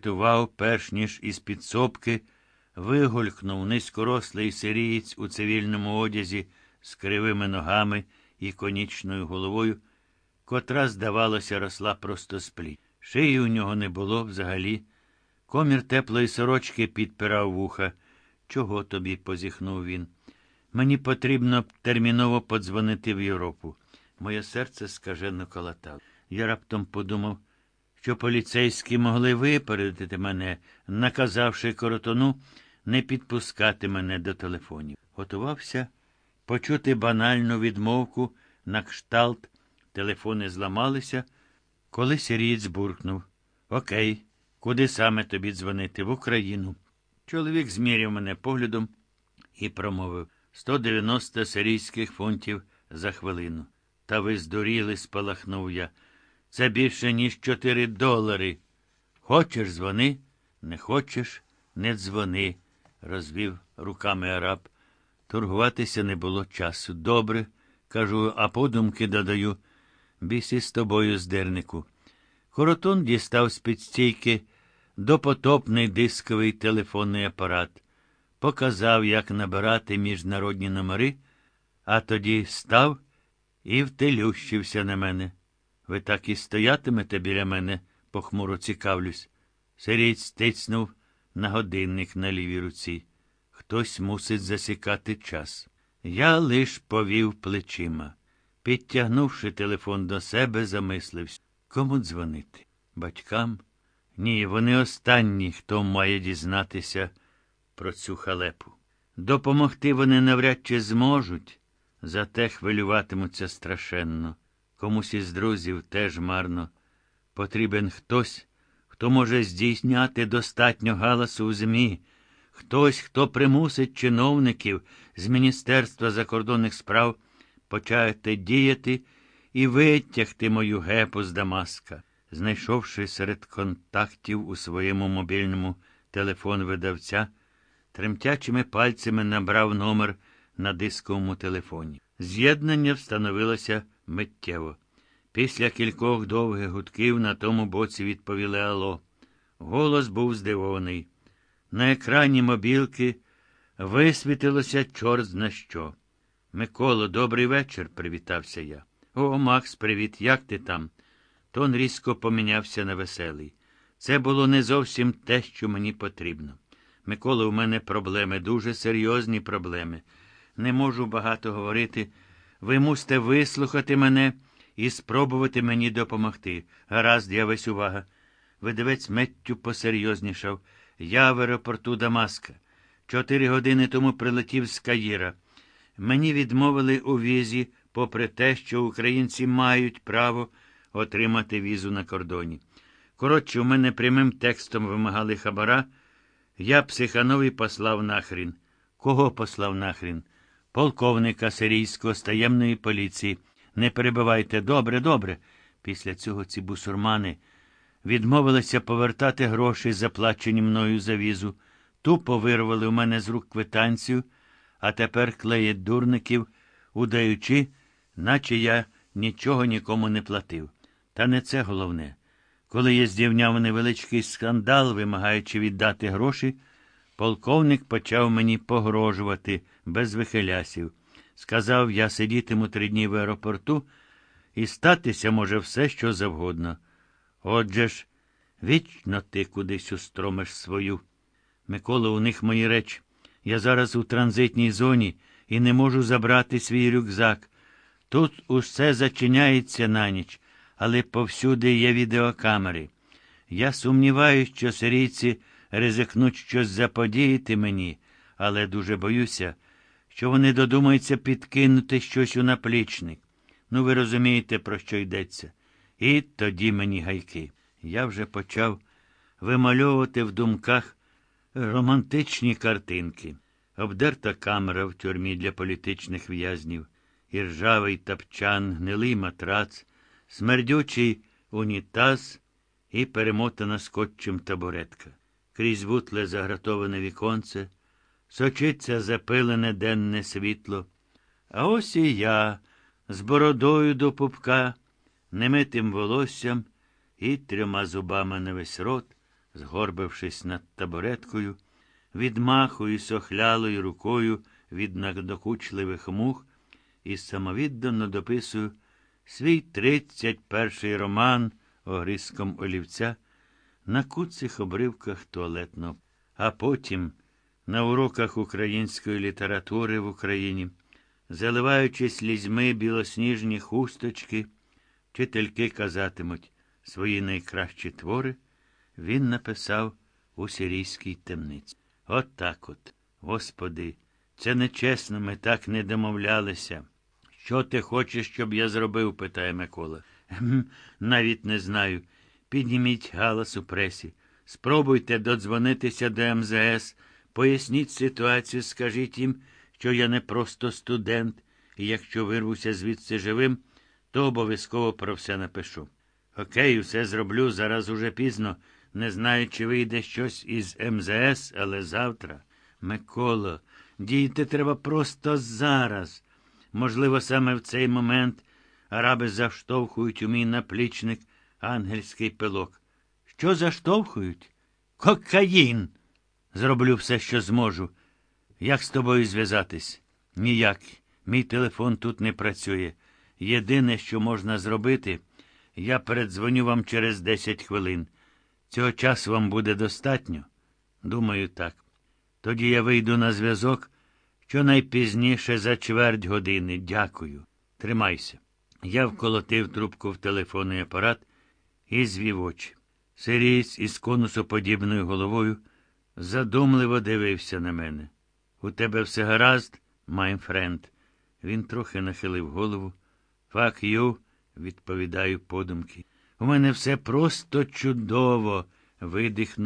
Тував, перш ніж із підсобки, вигулькнув низькорослий сирієць у цивільному одязі з кривими ногами і конічною головою, котра, здавалося, росла просто з пліт. Шиї у нього не було взагалі. Комір теплої сорочки підпирав вуха. Чого тобі? позіхнув він. Мені потрібно терміново подзвонити в Європу. Моє серце скажено колотало. Я раптом подумав, що поліцейські могли випередити мене, наказавши коротону не підпускати мене до телефонів. Готувався почути банальну відмовку на кшталт. Телефони зламалися, коли сірієць буркнув. Окей, куди саме тобі дзвонити? В Україну. Чоловік зміряв мене поглядом і промовив 190 сирійських фунтів за хвилину. Та ви здуріли, спалахнув я. Це більше, ніж 4 долари. Хочеш, дзвони, не хочеш, не дзвони, розвів руками араб. Торгуватися не було часу. Добре, кажу, а подумки додаю. Бісі з тобою, здернику. Коротун дістав з під стійки допотопний дисковий телефонний апарат, показав, як набирати міжнародні номери, а тоді став і втелющився на мене. Ви так і стоятимете біля мене, похмуро цікавлюсь. Сиріць тицнув на годинник на лівій руці. Хтось мусить засікати час. Я лиш повів плечима. Підтягнувши телефон до себе, замислився. Кому дзвонити? Батькам? Ні, вони останні, хто має дізнатися про цю халепу. Допомогти вони навряд чи зможуть, зате хвилюватимуться страшенно. Комусь із друзів теж марно. Потрібен хтось, хто може здійсняти достатньо галасу у ЗМІ, хтось, хто примусить чиновників з Міністерства закордонних справ почати діяти і витягти мою гепу з Дамаска. Знайшовши серед контактів у своєму мобільному телефон видавця, тремтячими пальцями набрав номер на дисковому телефоні. З'єднання встановилося миттєво. Після кількох довгих гудків на тому боці відповіли Ало. Голос був здивований. На екрані мобілки висвітилося чорт зна що. Миколо, добрий вечір, привітався я. О, Макс, привіт, як ти там? Тон різко помінявся на веселий. Це було не зовсім те, що мені потрібно. Микола, у мене проблеми, дуже серйозні проблеми. Не можу багато говорити. Ви мусите вислухати мене і спробувати мені допомогти. Гаразд, я весь увага. Видавець меттю посерйознішав. Я в аеропорту Дамаска. Чотири години тому прилетів з Каїра. Мені відмовили у візі, попри те, що українці мають право отримати візу на кордоні. Коротше, у мене прямим текстом вимагали хабара. Я психанов і послав нахрін. Кого послав нахрін? Полковника сирійського з таємної поліції. Не перебивайте, добре, добре. Після цього ці бусурмани відмовилися повертати гроші, заплачені мною за візу. Тупо вирвали у мене з рук квитанцію, а тепер клеять дурників, удаючи, наче я нічого нікому не платив. Та не це головне. Коли я здійняв невеличкий скандал, вимагаючи віддати гроші, полковник почав мені погрожувати без вихилясів. Сказав, я сидітиму три дні в аеропорту, і статися може все, що завгодно. Отже ж, вічно ти кудись устромиш свою. Микола, у них мої речі. Я зараз у транзитній зоні і не можу забрати свій рюкзак. Тут усе зачиняється на ніч, але повсюди є відеокамери. Я сумніваюся, що сирійці ризикнуть щось заподіяти мені, але дуже боюся, що вони додумаються підкинути щось у наплічник. Ну, ви розумієте, про що йдеться. І тоді мені гайки. Я вже почав вимальовувати в думках романтичні картинки. Обдерта камера в тюрмі для політичних в'язнів, іржавий тапчан, гнилий матрац, смердючий унітаз і перемотана скотчем табуретка. Крізь вутле загратоване віконце, сочиться запилене денне світло. А ось і я з бородою до пупка, немитим волоссям і трьома зубами на весь рот, згорбившись над табуреткою, відмахуюсь охлялою рукою від надокучливих мух і самовіддано дописую свій тридцять перший роман огризком олівця на куцих обривках туалетного. А потім на уроках української літератури в Україні, заливаючи слізьми білосніжні хусточки, вчительки казатимуть свої найкращі твори, він написав у сирійській темниці. От так от, Господи, це нечесно, ми так не домовлялися. Що ти хочеш, щоб я зробив? питає Микола. Навіть не знаю. Підніміть галас у пресі. Спробуйте додзвонитися до МЗС, поясніть ситуацію, скажіть їм, що я не просто студент, і якщо вирвуся звідси живим, то обов'язково про все напишу. Окей, все зроблю, зараз уже пізно. Не знаю, чи вийде щось із МЗС, але завтра. Миколо, дійти треба просто зараз. Можливо, саме в цей момент араби заштовхують у мій наплічник ангельський пилок. Що заштовхують? Кокаїн. Зроблю все, що зможу. Як з тобою зв'язатись? Ніяк. Мій телефон тут не працює. Єдине, що можна зробити, я передзвоню вам через 10 хвилин. Цього часу вам буде достатньо? Думаю, так. Тоді я вийду на зв'язок щонайпізніше за чверть години. Дякую. Тримайся. Я вколотив трубку в телефонний апарат і звів очі. Сирієць із конусоподібною головою задумливо дивився на мене. У тебе все гаразд, mein friend. Він трохи нахилив голову. Fuck you, відповідаю подумки. У мене все просто чудово, видихнув.